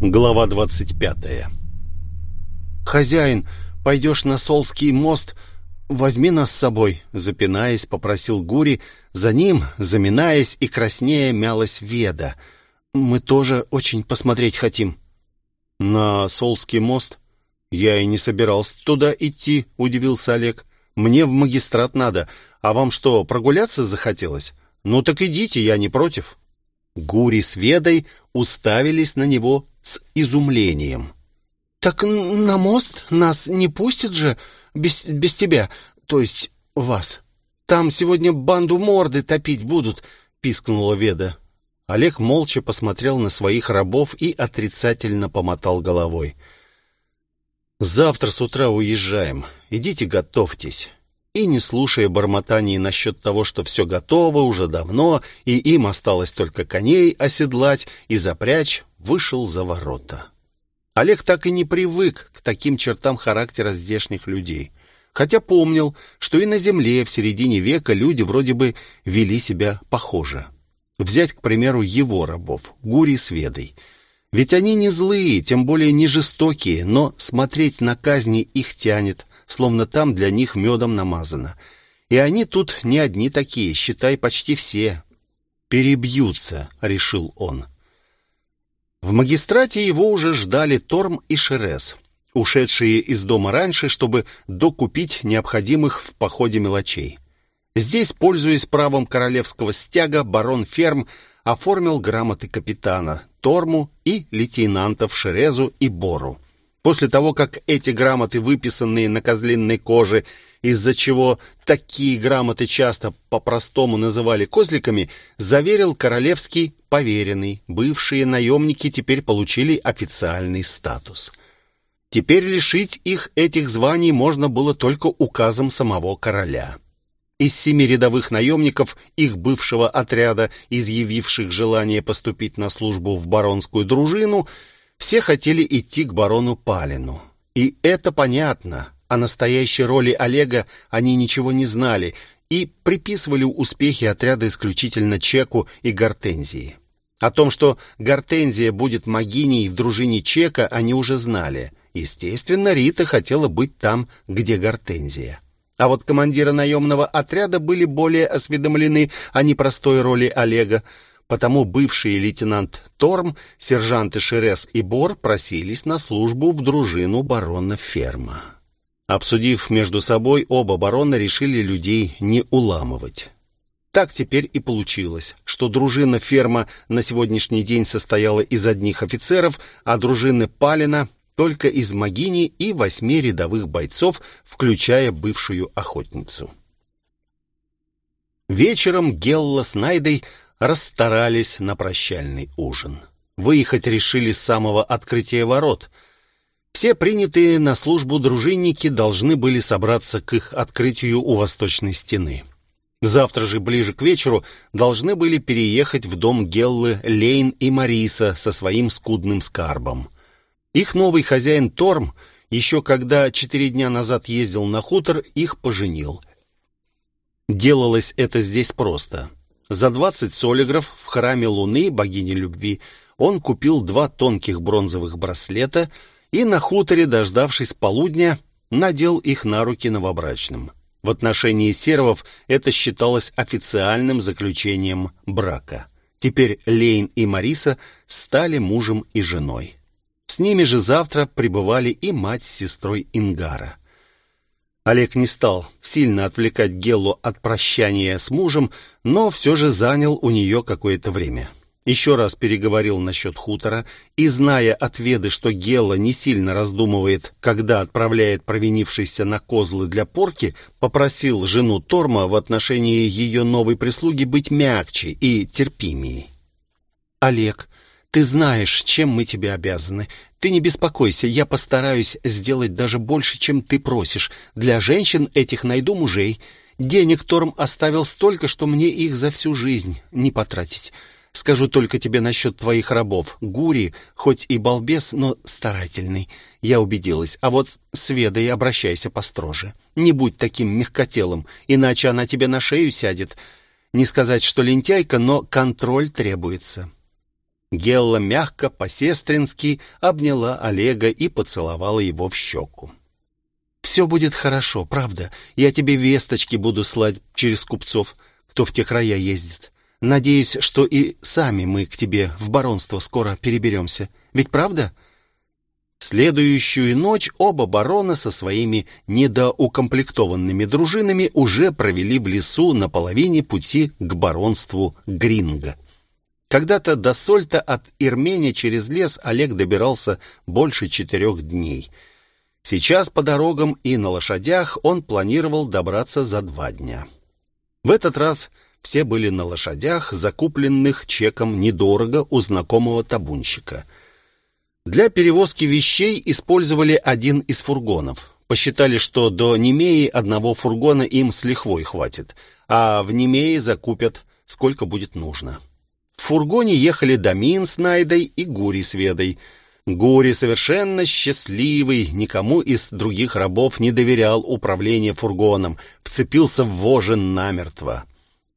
Глава 25 «Хозяин, пойдешь на Солский мост, возьми нас с собой», запинаясь, попросил Гури. За ним, заминаясь и краснея, мялась Веда. «Мы тоже очень посмотреть хотим». «На Солский мост? Я и не собирался туда идти», — удивился Олег. «Мне в магистрат надо. А вам что, прогуляться захотелось? Ну так идите, я не против». Гури с Ведой уставились на него с изумлением. «Так на мост нас не пустят же без, без тебя, то есть вас. Там сегодня банду морды топить будут», — пискнула Веда. Олег молча посмотрел на своих рабов и отрицательно помотал головой. «Завтра с утра уезжаем. Идите готовьтесь и, не слушая бормотаний насчет того, что все готово уже давно, и им осталось только коней оседлать и запрячь, вышел за ворота. Олег так и не привык к таким чертам характера здешних людей. Хотя помнил, что и на земле в середине века люди вроде бы вели себя похоже. Взять, к примеру, его рабов, Гури с Ведой. Ведь они не злые, тем более не жестокие, но смотреть на казни их тянет, словно там для них медом намазано. И они тут не одни такие, считай, почти все. «Перебьются», — решил он. В магистрате его уже ждали Торм и Шерез, ушедшие из дома раньше, чтобы докупить необходимых в походе мелочей. Здесь, пользуясь правом королевского стяга, барон Ферм оформил грамоты капитана Торму и лейтенантов Шерезу и Бору. После того, как эти грамоты, выписанные на козлиной коже, из-за чего такие грамоты часто по-простому называли козликами, заверил королевский поверенный. Бывшие наемники теперь получили официальный статус. Теперь лишить их этих званий можно было только указом самого короля. Из семи рядовых наемников их бывшего отряда, изъявивших желание поступить на службу в баронскую дружину, все хотели идти к барону Палину. И это понятно. О настоящей роли Олега они ничего не знали и приписывали успехи отряда исключительно Чеку и Гортензии. О том, что Гортензия будет магиней в дружине Чека, они уже знали. Естественно, Рита хотела быть там, где Гортензия. А вот командиры наемного отряда были более осведомлены о непростой роли Олега, Потому бывший лейтенант Торм, сержанты Шерес и Бор просились на службу в дружину барона Ферма. Обсудив между собой, оба барона решили людей не уламывать. Так теперь и получилось, что дружина Ферма на сегодняшний день состояла из одних офицеров, а дружины Палина только из Магини и восьми рядовых бойцов, включая бывшую охотницу. Вечером Гелла с Найдой расстарались на прощальный ужин. Выехать решили с самого открытия ворот. Все принятые на службу дружинники должны были собраться к их открытию у восточной стены. Завтра же, ближе к вечеру, должны были переехать в дом Геллы Лейн и Мариса со своим скудным скарбом. Их новый хозяин Торм, еще когда четыре дня назад ездил на хутор, их поженил. Делалось это здесь просто. За 20 солигров в храме Луны, богини любви, он купил два тонких бронзовых браслета и на хуторе, дождавшись полудня, надел их на руки новобрачным. В отношении сервов это считалось официальным заключением брака. Теперь Лейн и Мариса стали мужем и женой. С ними же завтра пребывали и мать с сестрой Ингара. Олег не стал сильно отвлекать Геллу от прощания с мужем, но все же занял у нее какое-то время. Еще раз переговорил насчет хутора и, зная от Веды, что Гелла не сильно раздумывает, когда отправляет провинившийся на козлы для порки, попросил жену Торма в отношении ее новой прислуги быть мягче и терпимее. «Олег, ты знаешь, чем мы тебе обязаны. Ты не беспокойся, я постараюсь сделать даже больше, чем ты просишь. Для женщин этих найду мужей. Денег Торм оставил столько, что мне их за всю жизнь не потратить. Скажу только тебе насчет твоих рабов. Гури, хоть и балбес, но старательный. Я убедилась. А вот с Ведой обращайся построже. Не будь таким мягкотелым, иначе она тебе на шею сядет. Не сказать, что лентяйка, но контроль требуется. Гелла мягко, по-сестрински обняла Олега и поцеловала его в щеку. «Все будет хорошо, правда. Я тебе весточки буду слать через купцов, кто в те края ездит. Надеюсь, что и сами мы к тебе в баронство скоро переберемся. Ведь правда?» Следующую ночь оба барона со своими недоукомплектованными дружинами уже провели в лесу на половине пути к баронству Гринга. Когда-то до Сольта от Ирмения через лес Олег добирался больше четырех дней. Сейчас по дорогам и на лошадях он планировал добраться за два дня. В этот раз все были на лошадях, закупленных чеком недорого у знакомого табунщика – для перевозки вещей использовали один из фургонов. Посчитали, что до Немеи одного фургона им с лихвой хватит, а в Немее закупят сколько будет нужно. В фургоне ехали Дамин с Найдой и Гури с Ведой. Гури, совершенно счастливый, никому из других рабов не доверял управление фургоном, вцепился в вожжи намертво.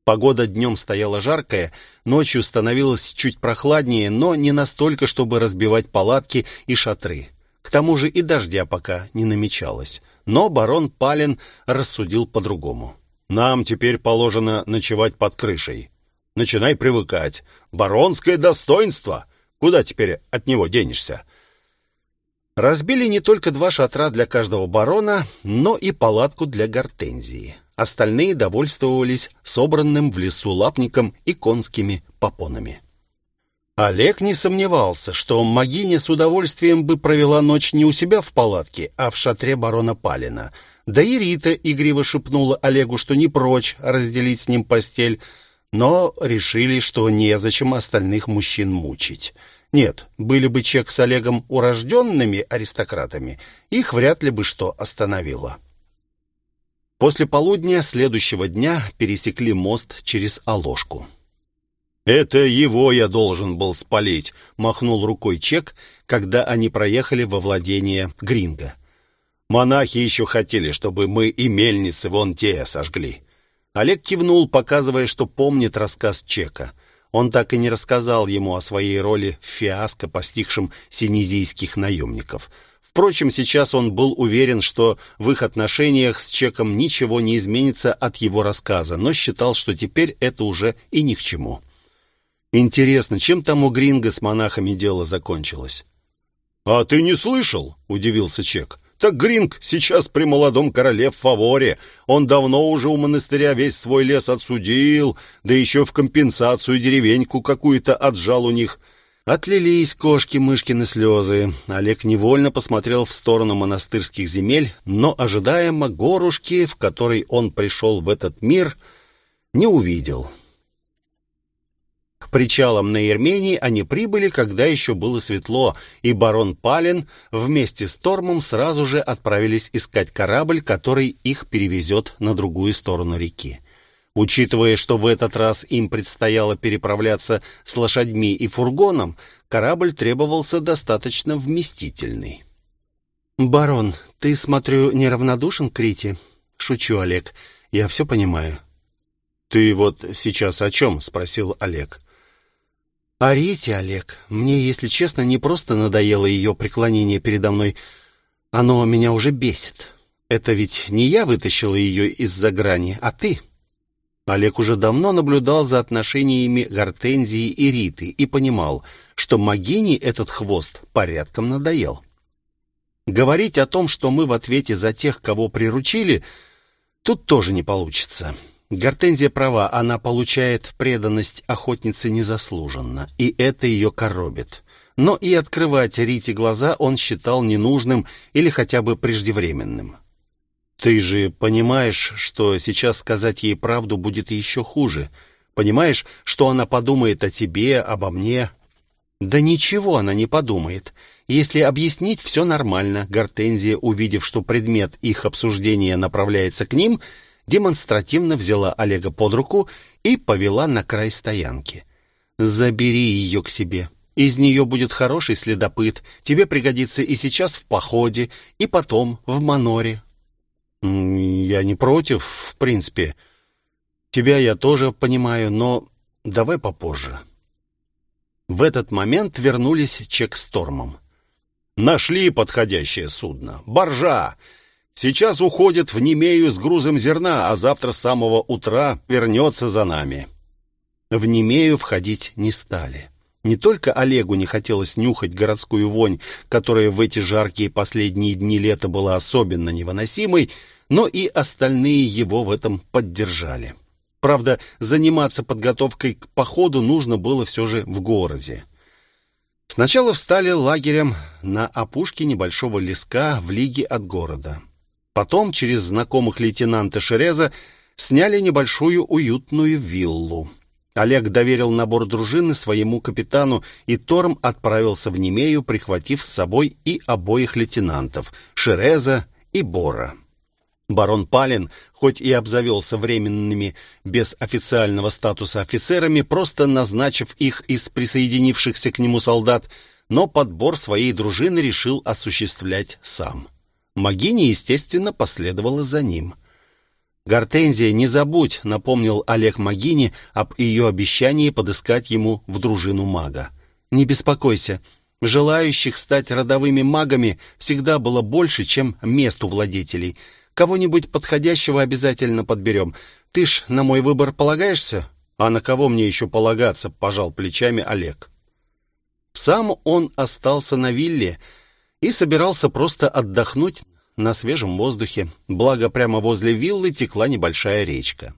Погода днем стояла жаркая, ночью становилось чуть прохладнее, но не настолько, чтобы разбивать палатки и шатры. К тому же и дождя пока не намечалось. Но барон Палин рассудил по-другому. «Нам теперь положено ночевать под крышей. Начинай привыкать. Баронское достоинство! Куда теперь от него денешься?» Разбили не только два шатра для каждого барона, но и палатку для гортензии. Остальные довольствовались собранным в лесу лапником и конскими попонами. Олег не сомневался, что Магиня с удовольствием бы провела ночь не у себя в палатке, а в шатре барона Палина. Да и Рита игриво шепнула Олегу, что не прочь разделить с ним постель, но решили, что незачем остальных мужчин мучить. Нет, были бы Чек с Олегом урожденными аристократами, их вряд ли бы что остановило. После полудня следующего дня пересекли мост через Оложку. «Это его я должен был спалить», — махнул рукой Чек, когда они проехали во владение Гринга. «Монахи еще хотели, чтобы мы и мельницы вон те сожгли». Олег кивнул, показывая, что помнит рассказ Чека. Он так и не рассказал ему о своей роли в фиаско, постигшем синезийских наемников — Впрочем, сейчас он был уверен, что в их отношениях с Чеком ничего не изменится от его рассказа, но считал, что теперь это уже и ни к чему. Интересно, чем там у Гринга с монахами дело закончилось? «А ты не слышал?» — удивился Чек. «Так Гринг сейчас при молодом короле в фаворе. Он давно уже у монастыря весь свой лес отсудил, да еще в компенсацию деревеньку какую-то отжал у них». Отлились кошки-мышкины слезы. Олег невольно посмотрел в сторону монастырских земель, но ожидаемо горушки, в которой он пришел в этот мир, не увидел. К причалам на Ермении они прибыли, когда еще было светло, и барон Палин вместе с Тормом сразу же отправились искать корабль, который их перевезет на другую сторону реки. Учитывая, что в этот раз им предстояло переправляться с лошадьми и фургоном, корабль требовался достаточно вместительный. «Барон, ты, смотрю, неравнодушен к Рите?» «Шучу, Олег. Я все понимаю». «Ты вот сейчас о чем?» — спросил Олег. «О Рите, Олег. Мне, если честно, не просто надоело ее преклонение передо мной. Оно меня уже бесит. Это ведь не я вытащила ее из-за грани, а ты». Олег уже давно наблюдал за отношениями Гортензии и Риты и понимал, что Магине этот хвост порядком надоел. Говорить о том, что мы в ответе за тех, кого приручили, тут тоже не получится. Гортензия права, она получает преданность охотницы незаслуженно, и это ее коробит. Но и открывать Рите глаза он считал ненужным или хотя бы преждевременным. Ты же понимаешь, что сейчас сказать ей правду будет еще хуже. Понимаешь, что она подумает о тебе, обо мне? Да ничего она не подумает. Если объяснить, все нормально. Гортензия, увидев, что предмет их обсуждения направляется к ним, демонстративно взяла Олега под руку и повела на край стоянки. «Забери ее к себе. Из нее будет хороший следопыт. Тебе пригодится и сейчас в походе, и потом в маноре. «Я не против, в принципе. Тебя я тоже понимаю, но давай попозже». В этот момент вернулись чек-стормом. «Нашли подходящее судно. Боржа. Сейчас уходит в Немею с грузом зерна, а завтра с самого утра вернется за нами». В Немею входить не стали. Не только Олегу не хотелось нюхать городскую вонь, которая в эти жаркие последние дни лета была особенно невыносимой, но и остальные его в этом поддержали. Правда, заниматься подготовкой к походу нужно было все же в городе. Сначала встали лагерем на опушке небольшого леска в лиге от города. Потом через знакомых лейтенанта Шереза сняли небольшую уютную виллу. Олег доверил набор дружины своему капитану, и Торм отправился в Немею, прихватив с собой и обоих лейтенантов — Шереза и Бора. Барон Палин, хоть и обзавелся временными без официального статуса офицерами, просто назначив их из присоединившихся к нему солдат, но подбор своей дружины решил осуществлять сам. Магини, естественно, последовала за ним. «Гортензия, не забудь», — напомнил Олег Магини об ее обещании подыскать ему в дружину мага. «Не беспокойся, желающих стать родовыми магами всегда было больше, чем мест у владетелей». Кого-нибудь подходящего обязательно подберем. Ты ж на мой выбор полагаешься? А на кого мне еще полагаться, пожал плечами Олег. Сам он остался на вилле и собирался просто отдохнуть на свежем воздухе, благо прямо возле виллы текла небольшая речка.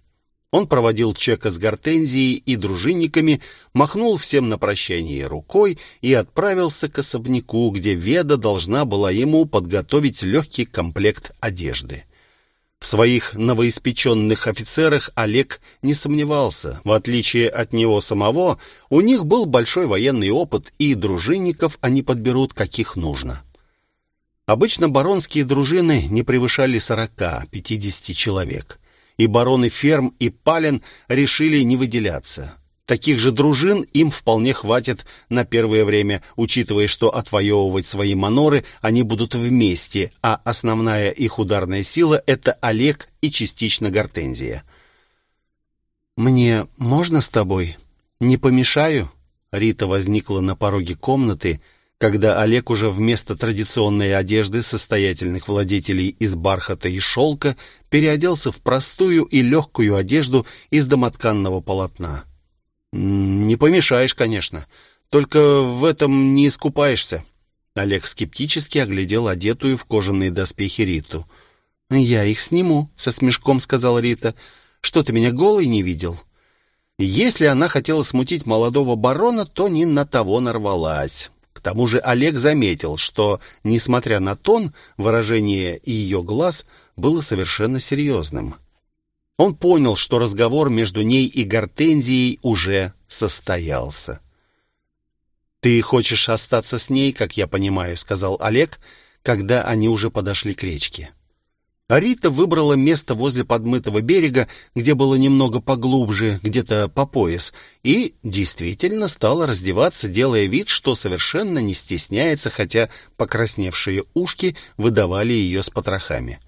Он проводил Чека с гортензией и дружинниками, махнул всем на прощание рукой и отправился к особняку, где Веда должна была ему подготовить легкий комплект одежды. В своих новоиспеченных офицерах Олег не сомневался. В отличие от него самого, у них был большой военный опыт, и дружинников они подберут, каких нужно. Обычно баронские дружины не превышали 40-50 человек и бароны Ферм и Пален решили не выделяться. Таких же дружин им вполне хватит на первое время, учитывая, что отвоевывать свои маноры они будут вместе, а основная их ударная сила — это Олег и частично Гортензия. «Мне можно с тобой? Не помешаю?» Рита возникла на пороге комнаты, когда Олег уже вместо традиционной одежды состоятельных владетелей из бархата и шелка переоделся в простую и легкую одежду из домотканного полотна. «Не помешаешь, конечно. Только в этом не искупаешься». Олег скептически оглядел одетую в кожаные доспехи Риту. «Я их сниму», — со смешком сказала Рита. «Что, ты меня голый не видел?» Если она хотела смутить молодого барона, то не на того нарвалась тому же Олег заметил, что, несмотря на тон, выражение ее глаз было совершенно серьезным. Он понял, что разговор между ней и Гортензией уже состоялся. «Ты хочешь остаться с ней, как я понимаю», — сказал Олег, когда они уже подошли к речке. Арита выбрала место возле подмытого берега, где было немного поглубже, где-то по пояс, и действительно стала раздеваться, делая вид, что совершенно не стесняется, хотя покрасневшие ушки выдавали ее с потрохами.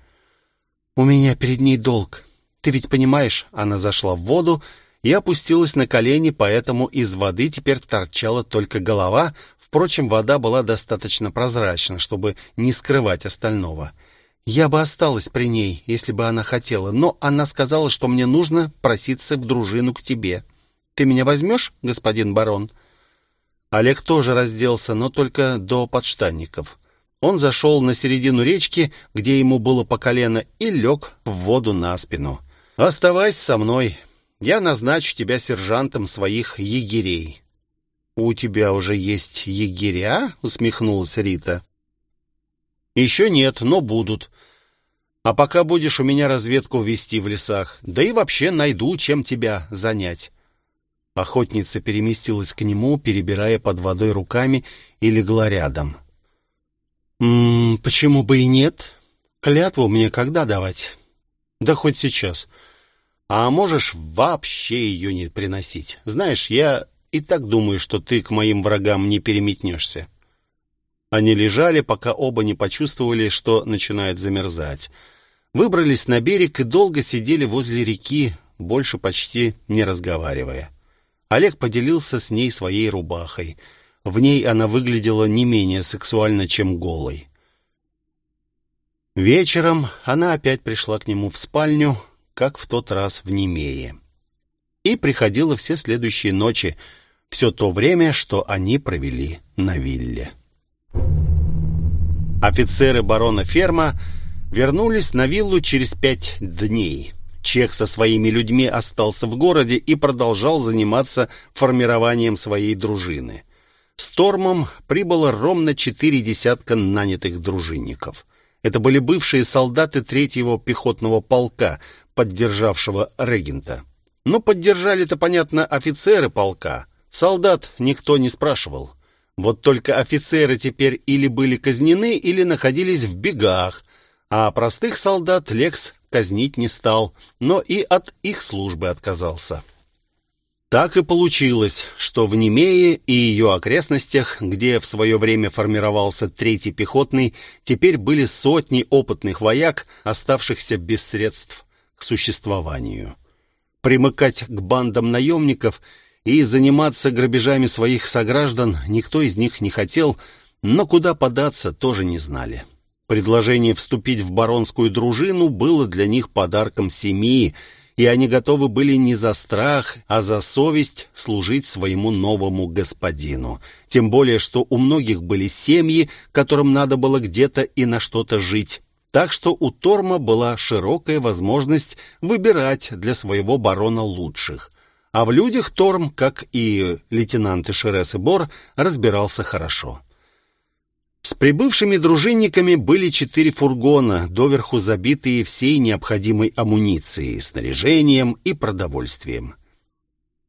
«У меня перед ней долг. Ты ведь понимаешь?» Она зашла в воду и опустилась на колени, поэтому из воды теперь торчала только голова. Впрочем, вода была достаточно прозрачна, чтобы не скрывать остального — я бы осталась при ней, если бы она хотела, но она сказала, что мне нужно проситься в дружину к тебе. Ты меня возьмешь, господин барон?» Олег тоже разделся, но только до подштанников. Он зашел на середину речки, где ему было по колено, и лег в воду на спину. «Оставайся со мной. Я назначу тебя сержантом своих егерей». «У тебя уже есть егеря?» — усмехнулась Рита. Еще нет, но будут. А пока будешь у меня разведку вести в лесах, да и вообще найду, чем тебя занять. Охотница переместилась к нему, перебирая под водой руками, и легла рядом. «М -м, «Почему бы и нет? Клятву мне когда давать?» «Да хоть сейчас. А можешь вообще ее не приносить. Знаешь, я и так думаю, что ты к моим врагам не переметнешься». Они лежали, пока оба не почувствовали, что начинает замерзать. Выбрались на берег и долго сидели возле реки, больше почти не разговаривая. Олег поделился с ней своей рубахой. В ней она выглядела не менее сексуально, чем голой. Вечером она опять пришла к нему в спальню, как в тот раз в Немее. И приходила все следующие ночи, все то время, что они провели на вилле. Офицеры барона Ферма вернулись на виллу через пять дней. Чех со своими людьми остался в городе и продолжал заниматься формированием своей дружины. С Тормом прибыло ровно четыре десятка нанятых дружинников. Это были бывшие солдаты третьего пехотного полка, поддержавшего регента. Но поддержали-то, понятно, офицеры полка. Солдат никто не спрашивал. Вот только офицеры теперь или были казнены, или находились в бегах, а простых солдат Лекс казнить не стал, но и от их службы отказался. Так и получилось, что в Немее и ее окрестностях, где в свое время формировался третий пехотный, теперь были сотни опытных вояк, оставшихся без средств к существованию. Примыкать к бандам наемников и заниматься грабежами своих сограждан никто из них не хотел, но куда податься тоже не знали. Предложение вступить в баронскую дружину было для них подарком семьи, и они готовы были не за страх, а за совесть служить своему новому господину. Тем более, что у многих были семьи, которым надо было где-то и на что-то жить. Так что у Торма была широкая возможность выбирать для своего барона лучших. А в людях Торм, как и лейтенанты Шерес и Бор, разбирался хорошо. С прибывшими дружинниками были четыре фургона, доверху забитые всей необходимой амуницией, снаряжением и продовольствием.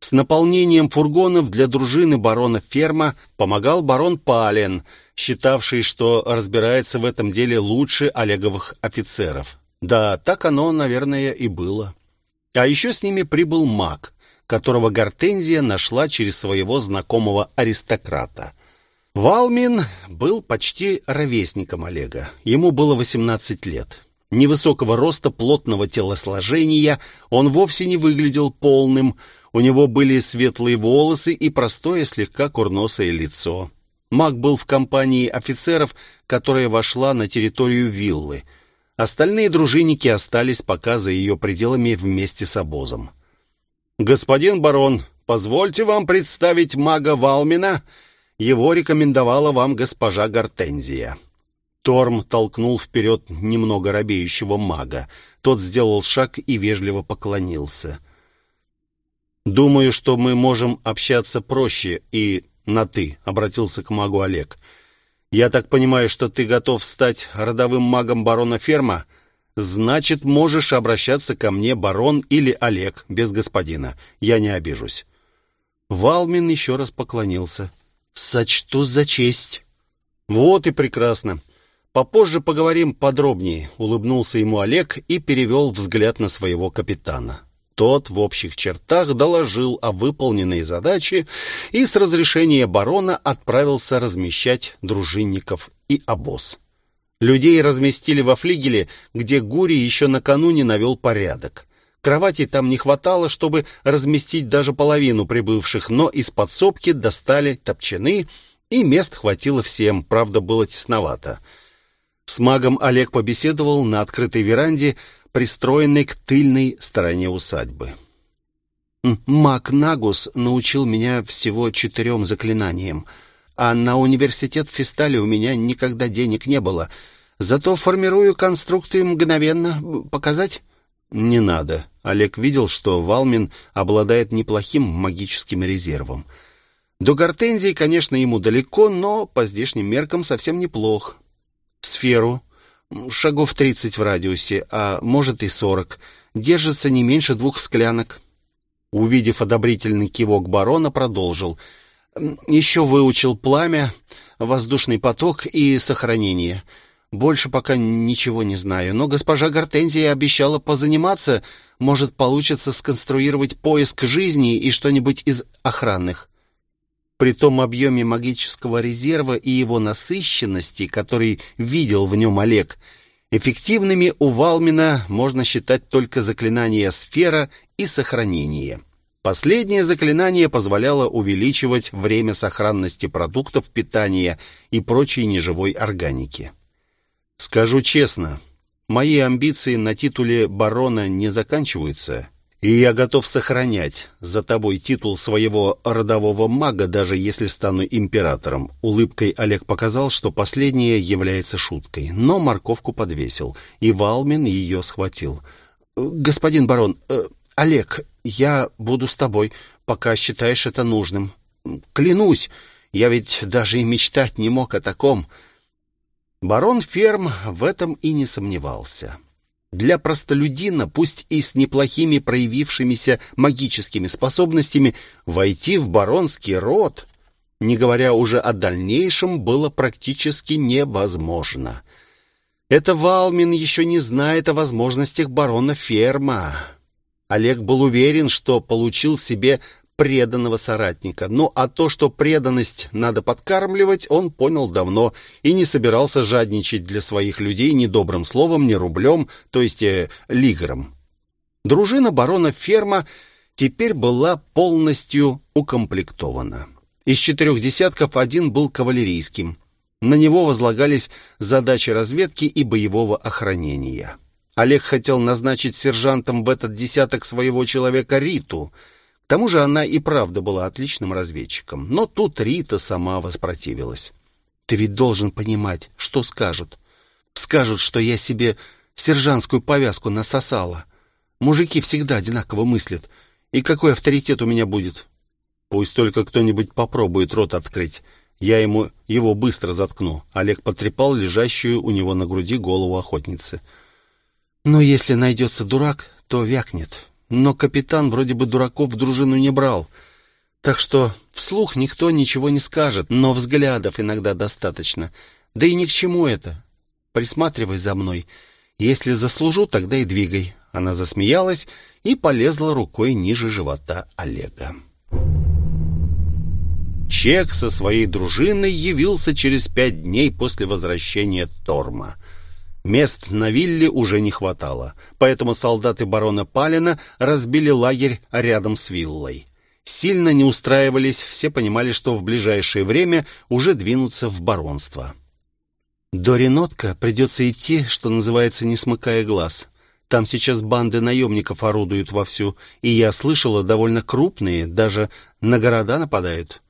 С наполнением фургонов для дружины барона Ферма помогал барон Пален, считавший, что разбирается в этом деле лучше Олеговых офицеров. Да, так оно, наверное, и было. А еще с ними прибыл маг, которого Гортензия нашла через своего знакомого аристократа — Валмин был почти ровесником Олега. Ему было 18 лет. Невысокого роста, плотного телосложения, он вовсе не выглядел полным. У него были светлые волосы и простое, слегка курносое лицо. Маг был в компании офицеров, которая вошла на территорию виллы. Остальные дружинники остались пока за ее пределами вместе с обозом. «Господин барон, позвольте вам представить мага Валмина», его рекомендовала вам госпожа Гортензия». Торм толкнул вперед немного робеющего мага. Тот сделал шаг и вежливо поклонился. «Думаю, что мы можем общаться проще и на «ты», — обратился к магу Олег. «Я так понимаю, что ты готов стать родовым магом барона Ферма? Значит, можешь обращаться ко мне, барон или Олег, без господина. Я не обижусь». Валмин еще раз поклонился. «Сочту за честь». «Вот и прекрасно. Попозже поговорим подробнее», — улыбнулся ему Олег и перевел взгляд на своего капитана. Тот в общих чертах доложил о выполненной задаче и с разрешения барона отправился размещать дружинников и обоз. Людей разместили во флигеле, где Гури еще накануне навел порядок. Кровати там не хватало, чтобы разместить даже половину прибывших, но из подсобки достали топчаны, и мест хватило всем, правда, было тесновато. С магом Олег побеседовал на открытой веранде, пристроенной к тыльной стороне усадьбы. «Маг Нагус научил меня всего четырем заклинаниям, а на университет в Фистале у меня никогда денег не было. Зато формирую конструкты мгновенно. Показать?» «Не надо». Олег видел, что Валмин обладает неплохим магическим резервом. До гортензии, конечно, ему далеко, но по здешним меркам совсем неплох. Сферу, шагов тридцать в радиусе, а может и сорок, держится не меньше двух склянок. Увидев одобрительный кивок барона, продолжил. Еще выучил пламя, воздушный поток и сохранение — больше пока ничего не знаю, но госпожа Гортензия обещала позаниматься. Может, получится сконструировать поиск жизни и что-нибудь из охранных. При том объеме магического резерва и его насыщенности, который видел в нем Олег, эффективными у Валмина можно считать только заклинания «Сфера» и «Сохранение». Последнее заклинание позволяло увеличивать время сохранности продуктов питания и прочей неживой органики. Скажу честно, мои амбиции на титуле барона не заканчиваются, и я готов сохранять за тобой титул своего родового мага, даже если стану императором. Улыбкой Олег показал, что последнее является шуткой, но морковку подвесил, и Валмин ее схватил. «Господин барон, э, Олег, я буду с тобой, пока считаешь это нужным. Клянусь, я ведь даже и мечтать не мог о таком. Барон Ферм в этом и не сомневался. Для простолюдина, пусть и с неплохими проявившимися магическими способностями, войти в баронский род, не говоря уже о дальнейшем, было практически невозможно. Это Валмин еще не знает о возможностях барона Ферма. Олег был уверен, что получил себе преданного соратника. Ну а то, что преданность надо подкармливать, он понял давно и не собирался жадничать для своих людей ни добрым словом, ни рублем, то есть э, лигром. Дружина барона Ферма теперь была полностью укомплектована. Из четырех десятков один был кавалерийским. На него возлагались задачи разведки и боевого охранения. Олег хотел назначить сержантом в этот десяток своего человека Риту. К тому же она и правда была отличным разведчиком. Но тут Рита сама воспротивилась. «Ты ведь должен понимать, что скажут. Скажут, что я себе сержантскую повязку насосала. Мужики всегда одинаково мыслят. И какой авторитет у меня будет?» «Пусть только кто-нибудь попробует рот открыть. Я ему его быстро заткну». Олег потрепал лежащую у него на груди голову охотницы. Но если найдется дурак, то вякнет. Но капитан вроде бы дураков в дружину не брал. Так что вслух никто ничего не скажет, но взглядов иногда достаточно. Да и ни к чему это. Присматривай за мной. Если заслужу, тогда и двигай. Она засмеялась и полезла рукой ниже живота Олега. Чек со своей дружиной явился через пять дней после возвращения Торма — Мест на вилле уже не хватало, поэтому солдаты барона Палина разбили лагерь рядом с виллой. Сильно не устраивались, все понимали, что в ближайшее время уже двинутся в баронство. До Ренотка придется идти, что называется, не смыкая глаз. Там сейчас банды наемников орудуют вовсю, и я слышала, довольно крупные, даже на города нападают.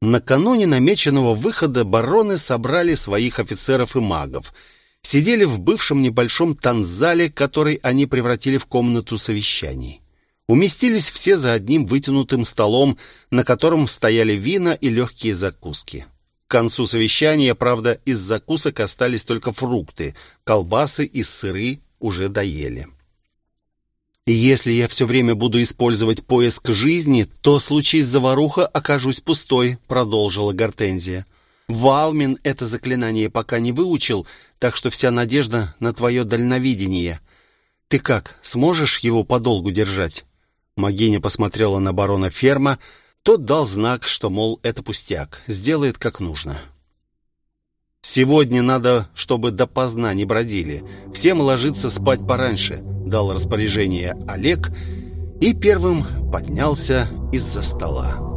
Накануне намеченного выхода бароны собрали своих офицеров и магов — сидели в бывшем небольшом танзале, который они превратили в комнату совещаний. Уместились все за одним вытянутым столом, на котором стояли вина и легкие закуски. К концу совещания, правда, из закусок остались только фрукты, колбасы и сыры уже доели. «Если я все время буду использовать поиск жизни, то, случись заваруха, окажусь пустой», — продолжила Гортензия. Валмин это заклинание пока не выучил, так что вся надежда на твое дальновидение. Ты как, сможешь его подолгу держать?» Магиня посмотрела на барона Ферма. Тот дал знак, что, мол, это пустяк, сделает как нужно. «Сегодня надо, чтобы допоздна не бродили. Всем ложиться спать пораньше», — дал распоряжение Олег и первым поднялся из-за стола.